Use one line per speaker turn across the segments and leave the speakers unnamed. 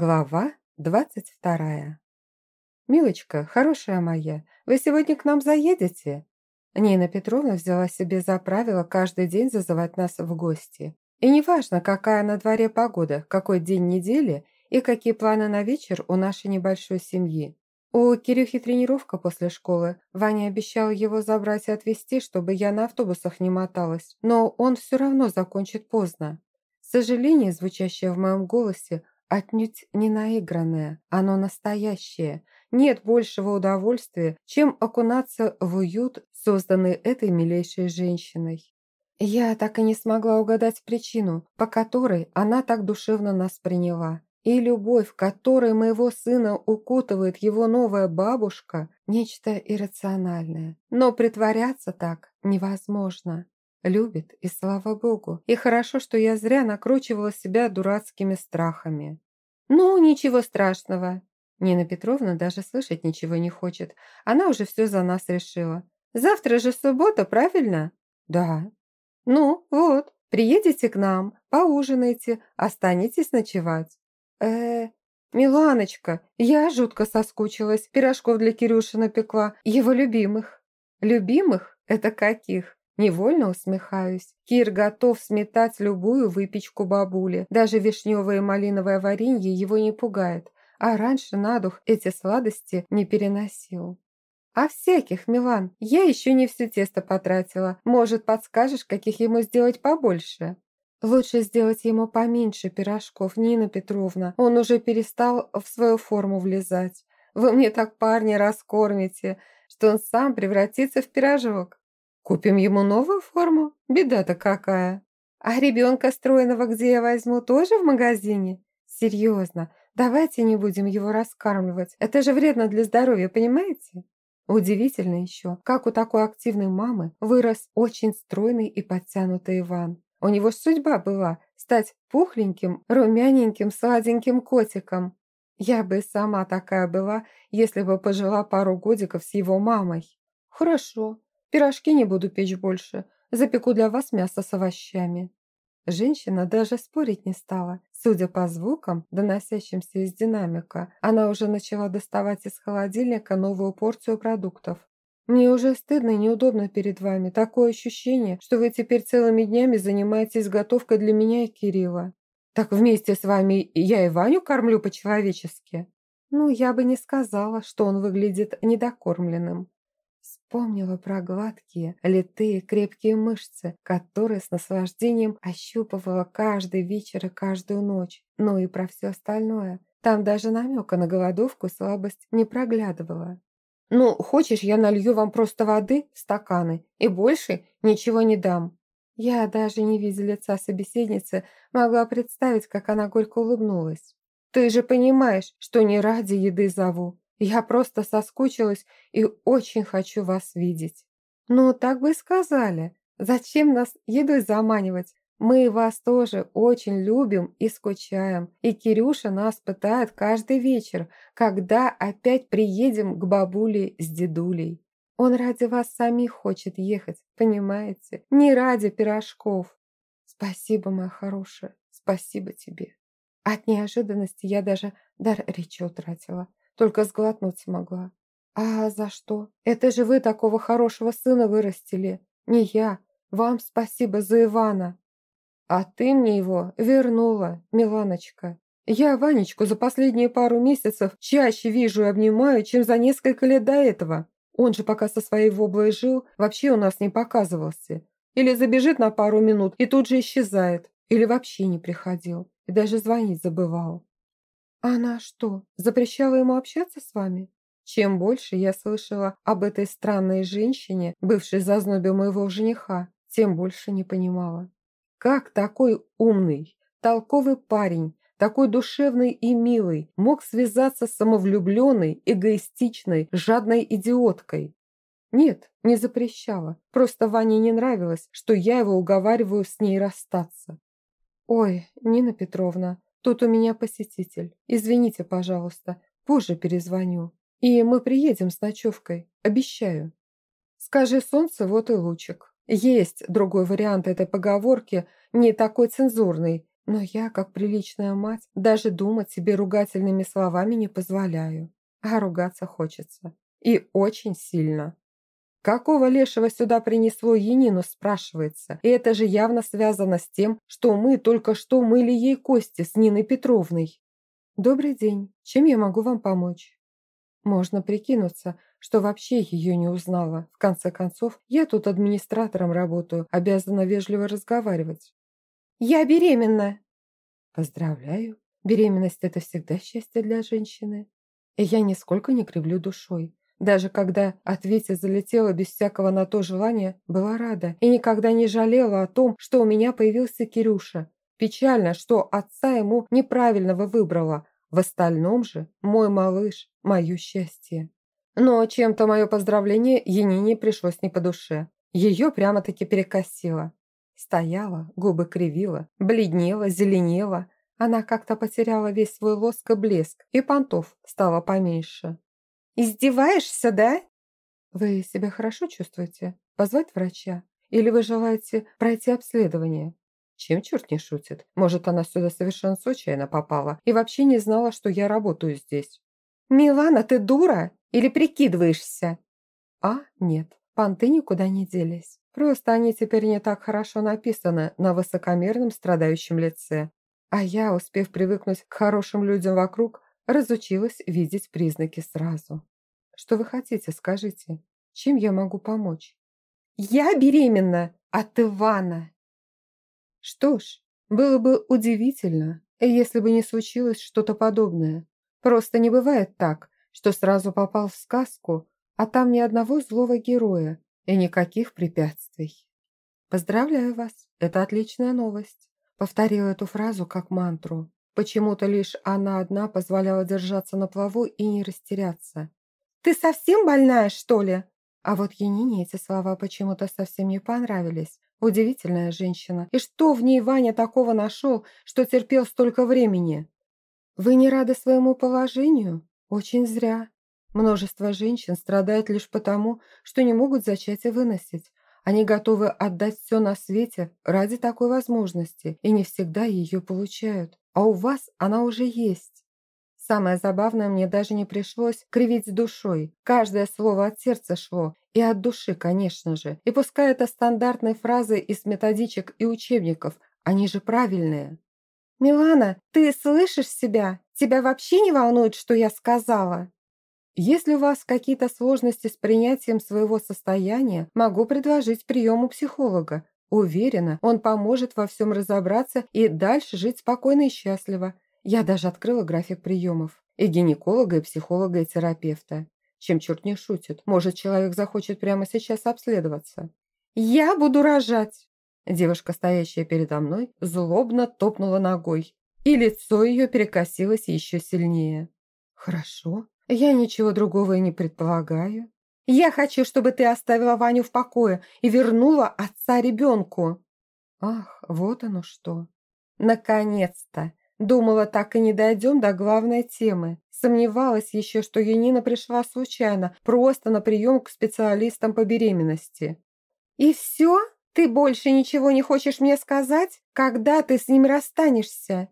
Глава двадцать вторая. «Милочка, хорошая моя, вы сегодня к нам заедете?» Нина Петровна взяла себе за правило каждый день зазывать нас в гости. И неважно, какая на дворе погода, какой день недели и какие планы на вечер у нашей небольшой семьи. У Кирюхи тренировка после школы. Ваня обещал его забрать и отвезти, чтобы я на автобусах не моталась. Но он все равно закончит поздно. Сожаление, звучащее в моем голосе, Отнюдь не наигранное, оно настоящее. Нет большего удовольствия, чем окунаться в уют, созданный этой милейшей женщиной. Я так и не смогла угадать причину, по которой она так душевно нас приняла. И любовь, которой моего сына укутывает его новая бабушка, нечто иррациональное. Но притворяться так невозможно. Любит, и слава богу. И хорошо, что я зря накручивала себя дурацкими страхами. Ну, ничего страшного. Нина Петровна даже слышать ничего не хочет. Она уже все за нас решила. Завтра же суббота, правильно? Да. Ну, вот, приедете к нам, поужинайте, останетесь ночевать. э Миланочка, я жутко соскучилась, пирожков для Кирюши напекла, его любимых. Любимых? Это каких? Невольно усмехаюсь. Кир готов сметать любую выпечку бабули. Даже вишневое и малиновое варенье его не пугает. А раньше на дух эти сладости не переносил. «А всяких, Милан, я еще не все тесто потратила. Может, подскажешь, каких ему сделать побольше?» «Лучше сделать ему поменьше пирожков, Нина Петровна. Он уже перестал в свою форму влезать. Вы мне так парня раскормите, что он сам превратится в пирожок». Купим ему новую форму? Беда-то какая. А ребенка стройного где я возьму, тоже в магазине? Серьезно, давайте не будем его раскармливать. Это же вредно для здоровья, понимаете? Удивительно еще, как у такой активной мамы вырос очень стройный и подтянутый Иван. У него судьба была стать пухленьким, румяненьким, сладеньким котиком. Я бы сама такая была, если бы пожила пару годиков с его мамой. Хорошо, Пирожки не буду печь больше. Запеку для вас мясо с овощами». Женщина даже спорить не стала. Судя по звукам, доносящимся из динамика, она уже начала доставать из холодильника новую порцию продуктов. «Мне уже стыдно и неудобно перед вами. Такое ощущение, что вы теперь целыми днями занимаетесь готовкой для меня и Кирилла. Так вместе с вами я и Ваню кормлю по-человечески?» «Ну, я бы не сказала, что он выглядит недокормленным. Вспомнила про гладкие, литые, крепкие мышцы, которые с наслаждением ощупывала каждый вечер и каждую ночь. Ну и про все остальное. Там даже намека на голодовку слабость не проглядывала. «Ну, хочешь, я налью вам просто воды в стаканы и больше ничего не дам?» Я, даже не видя лица собеседницы, могла представить, как она горько улыбнулась. «Ты же понимаешь, что не ради еды зову. Я просто соскучилась и очень хочу вас видеть». «Ну, так бы и сказали. Зачем нас едой заманивать? Мы вас тоже очень любим и скучаем. И Кирюша нас пытает каждый вечер, когда опять приедем к бабуле с дедулей. Он ради вас самих хочет ехать, понимаете? Не ради пирожков. Спасибо, моя хорошая, спасибо тебе. От неожиданности я даже дар речи утратила. Только сглотнуть смогла. «А за что? Это же вы такого хорошего сына вырастили. Не я. Вам спасибо за Ивана». «А ты мне его вернула, Миланочка. Я Ванечку за последние пару месяцев чаще вижу и обнимаю, чем за несколько лет до этого. Он же пока со своей воблой жил, вообще у нас не показывался. Или забежит на пару минут и тут же исчезает. Или вообще не приходил. И даже звонить забывал. «Она что, запрещала ему общаться с вами?» Чем больше я слышала об этой странной женщине, бывшей зазнобе моего жениха, тем больше не понимала. Как такой умный, толковый парень, такой душевный и милый, мог связаться с самовлюбленной, эгоистичной, жадной идиоткой? Нет, не запрещала. Просто Ване не нравилось, что я его уговариваю с ней расстаться. «Ой, Нина Петровна, Тут у меня посетитель. Извините, пожалуйста, позже перезвоню. И мы приедем с ночевкой, обещаю. Скажи солнце, вот и лучик. Есть другой вариант этой поговорки, не такой цензурный, Но я, как приличная мать, даже думать себе ругательными словами не позволяю. А ругаться хочется. И очень сильно. Какого лешего сюда принесло Енину, спрашивается. И это же явно связано с тем, что мы только что мыли ей кости с Ниной Петровной. Добрый день. Чем я могу вам помочь? Можно прикинуться, что вообще ее не узнала. В конце концов, я тут администратором работаю, обязана вежливо разговаривать. «Я беременна!» «Поздравляю. Беременность – это всегда счастье для женщины. И я нисколько не кривлю душой. Даже когда от Вити залетела без всякого на то желания, была рада и никогда не жалела о том, что у меня появился Кирюша. Печально, что отца ему неправильного выбрала. В остальном же мой малыш – мое счастье. Но чем-то мое поздравление Янине пришлось не по душе. Ее прямо-таки перекосило. Стояла, губы кривила, бледнела, зеленела. Она как-то потеряла весь свой лоск и блеск, и понтов стало поменьше. «Издеваешься, да?» «Вы себя хорошо чувствуете? Позвать врача? Или вы желаете пройти обследование?» Чем черт не шутит? Может, она сюда совершенно случайно попала и вообще не знала, что я работаю здесь. «Милана, ты дура? Или прикидываешься?» «А, нет, понты никуда не делись. Просто они теперь не так хорошо написаны на высокомерном страдающем лице. А я, успев привыкнуть к хорошим людям вокруг, разучилась видеть признаки сразу. Что вы хотите, скажите? Чем я могу помочь? Я беременна от Ивана. Что ж, было бы удивительно, если бы не случилось что-то подобное. Просто не бывает так, что сразу попал в сказку, а там ни одного злого героя и никаких препятствий. Поздравляю вас, это отличная новость. Повторила эту фразу как мантру. Почему-то лишь она одна позволяла держаться на плаву и не растеряться. «Ты совсем больная, что ли?» А вот Янине эти слова почему-то совсем не понравились. Удивительная женщина. И что в ней Ваня такого нашел, что терпел столько времени? Вы не рады своему положению? Очень зря. Множество женщин страдает лишь потому, что не могут зачать и выносить. Они готовы отдать все на свете ради такой возможности и не всегда ее получают. А у вас она уже есть. Самое забавное, мне даже не пришлось кривить душой. Каждое слово от сердца шло. И от души, конечно же. И пускай это стандартные фразы из методичек и учебников, они же правильные. «Милана, ты слышишь себя? Тебя вообще не волнует, что я сказала?» Если у вас какие-то сложности с принятием своего состояния, могу предложить прием у психолога. Уверена, он поможет во всем разобраться и дальше жить спокойно и счастливо. Я даже открыла график приемов. И гинеколога, и психолога, и терапевта. Чем черт не шутит, может, человек захочет прямо сейчас обследоваться. «Я буду рожать!» Девушка, стоящая передо мной, злобно топнула ногой, и лицо ее перекосилось еще сильнее. «Хорошо, я ничего другого и не предполагаю. Я хочу, чтобы ты оставила Ваню в покое и вернула отца ребенку. Ах, вот оно что. Наконец-то. Думала, так и не дойдем до главной темы. Сомневалась еще, что Янина пришла случайно, просто на прием к специалистам по беременности. «И все? Ты больше ничего не хочешь мне сказать? Когда ты с ним расстанешься?»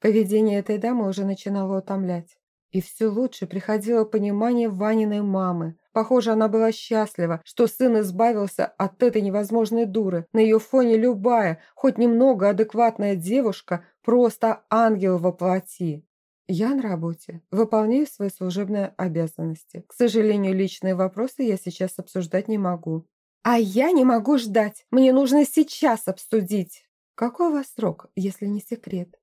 Поведение этой дамы уже начинало утомлять. И все лучше приходило понимание Ваниной мамы. Похоже, она была счастлива, что сын избавился от этой невозможной дуры. На ее фоне любая, хоть немного адекватная девушка, просто ангел во плоти. Я на работе, выполняю свои служебные обязанности. К сожалению, личные вопросы я сейчас обсуждать не могу. А я не могу ждать, мне нужно сейчас обсудить. Какой у вас срок, если не секрет?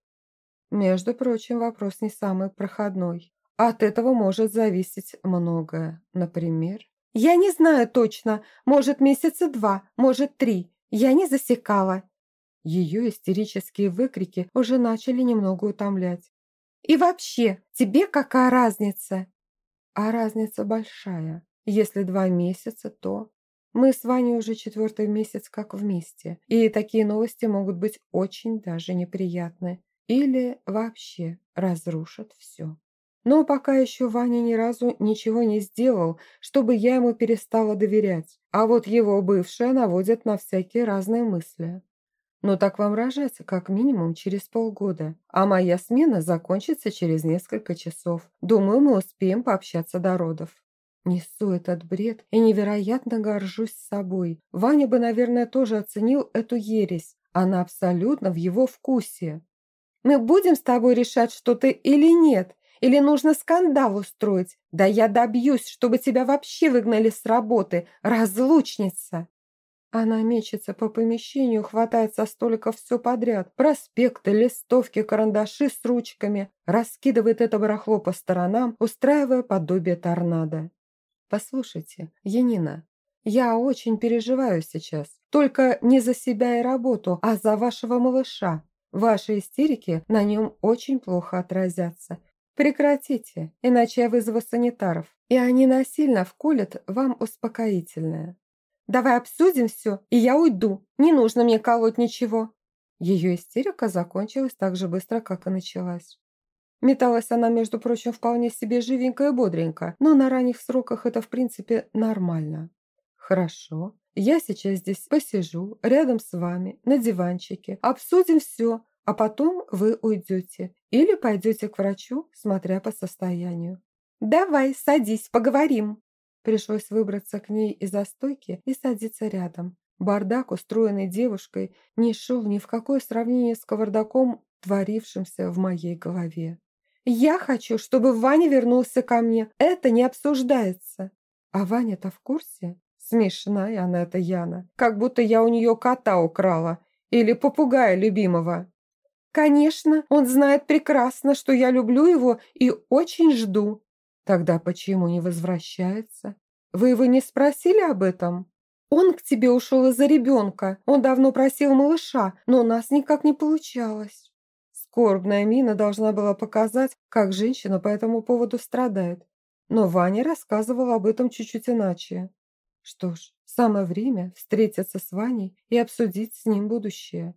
Между прочим, вопрос не самый проходной. От этого может зависеть многое. Например, я не знаю точно, может месяца два, может три. Я не засекала. Ее истерические выкрики уже начали немного утомлять. И вообще, тебе какая разница? А разница большая. Если два месяца, то... Мы с Ваней уже четвертый месяц как вместе, и такие новости могут быть очень даже неприятны или вообще разрушат все. Но пока еще Ваня ни разу ничего не сделал, чтобы я ему перестала доверять. А вот его бывшая наводит на всякие разные мысли. Ну так вам рожать как минимум через полгода, а моя смена закончится через несколько часов. Думаю, мы успеем пообщаться до родов. Несу этот бред и невероятно горжусь собой. Ваня бы, наверное, тоже оценил эту ересь. Она абсолютно в его вкусе. Мы будем с тобой решать, что ты или нет, или нужно скандал устроить. Да я добьюсь, чтобы тебя вообще выгнали с работы, разлучница. Она мечется по помещению, хватает со столика все подряд. Проспекты, листовки, карандаши с ручками. Раскидывает это барахло по сторонам, устраивая подобие торнадо. «Послушайте, Янина, я очень переживаю сейчас. Только не за себя и работу, а за вашего малыша. Ваши истерики на нем очень плохо отразятся. Прекратите, иначе я вызову санитаров, и они насильно вколят вам успокоительное. Давай обсудим все, и я уйду. Не нужно мне колоть ничего». Ее истерика закончилась так же быстро, как и началась. Металась она, между прочим, вполне себе живенько и бодренько, но на ранних сроках это, в принципе, нормально. «Хорошо, я сейчас здесь посижу, рядом с вами, на диванчике, обсудим все, а потом вы уйдете или пойдете к врачу, смотря по состоянию». «Давай, садись, поговорим». Пришлось выбраться к ней из-за стойки и садиться рядом. Бардак, устроенный девушкой, не шел ни в какое сравнение с кавардаком, творившимся в моей голове. «Я хочу, чтобы Ваня вернулся ко мне. Это не обсуждается». «А Ваня-то в курсе?» Смешная она эта Яна. Как будто я у нее кота украла. Или попугая любимого. «Конечно, он знает прекрасно, что я люблю его и очень жду». «Тогда почему не возвращается? Вы его не спросили об этом?» «Он к тебе ушел из-за ребенка. Он давно просил малыша, но у нас никак не получалось». Скорбная мина должна была показать, как женщина по этому поводу страдает. Но Ваня рассказывала об этом чуть-чуть иначе. Что ж, самое время встретиться с Ваней и обсудить с ним будущее.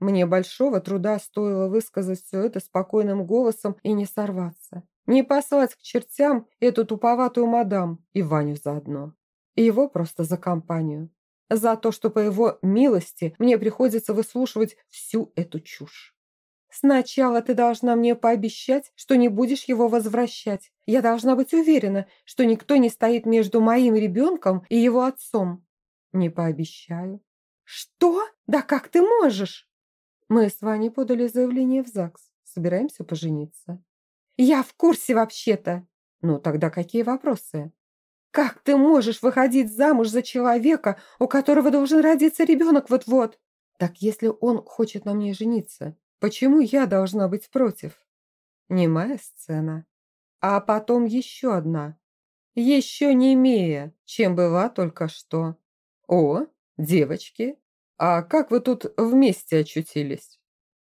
Мне большого труда стоило высказать все это спокойным голосом и не сорваться. Не послать к чертям эту туповатую мадам и Ваню заодно. И его просто за компанию. За то, что по его милости мне приходится выслушивать всю эту чушь. Сначала ты должна мне пообещать, что не будешь его возвращать. Я должна быть уверена, что никто не стоит между моим ребенком и его отцом. Не пообещаю. Что? Да как ты можешь? Мы с Ваней подали заявление в ЗАГС. Собираемся пожениться. Я в курсе вообще-то. Ну, тогда какие вопросы? Как ты можешь выходить замуж за человека, у которого должен родиться ребенок вот-вот? Так если он хочет на мне жениться, Почему я должна быть против? Немая сцена. А потом еще одна. Еще не имея, чем была только что. О, девочки, а как вы тут вместе очутились?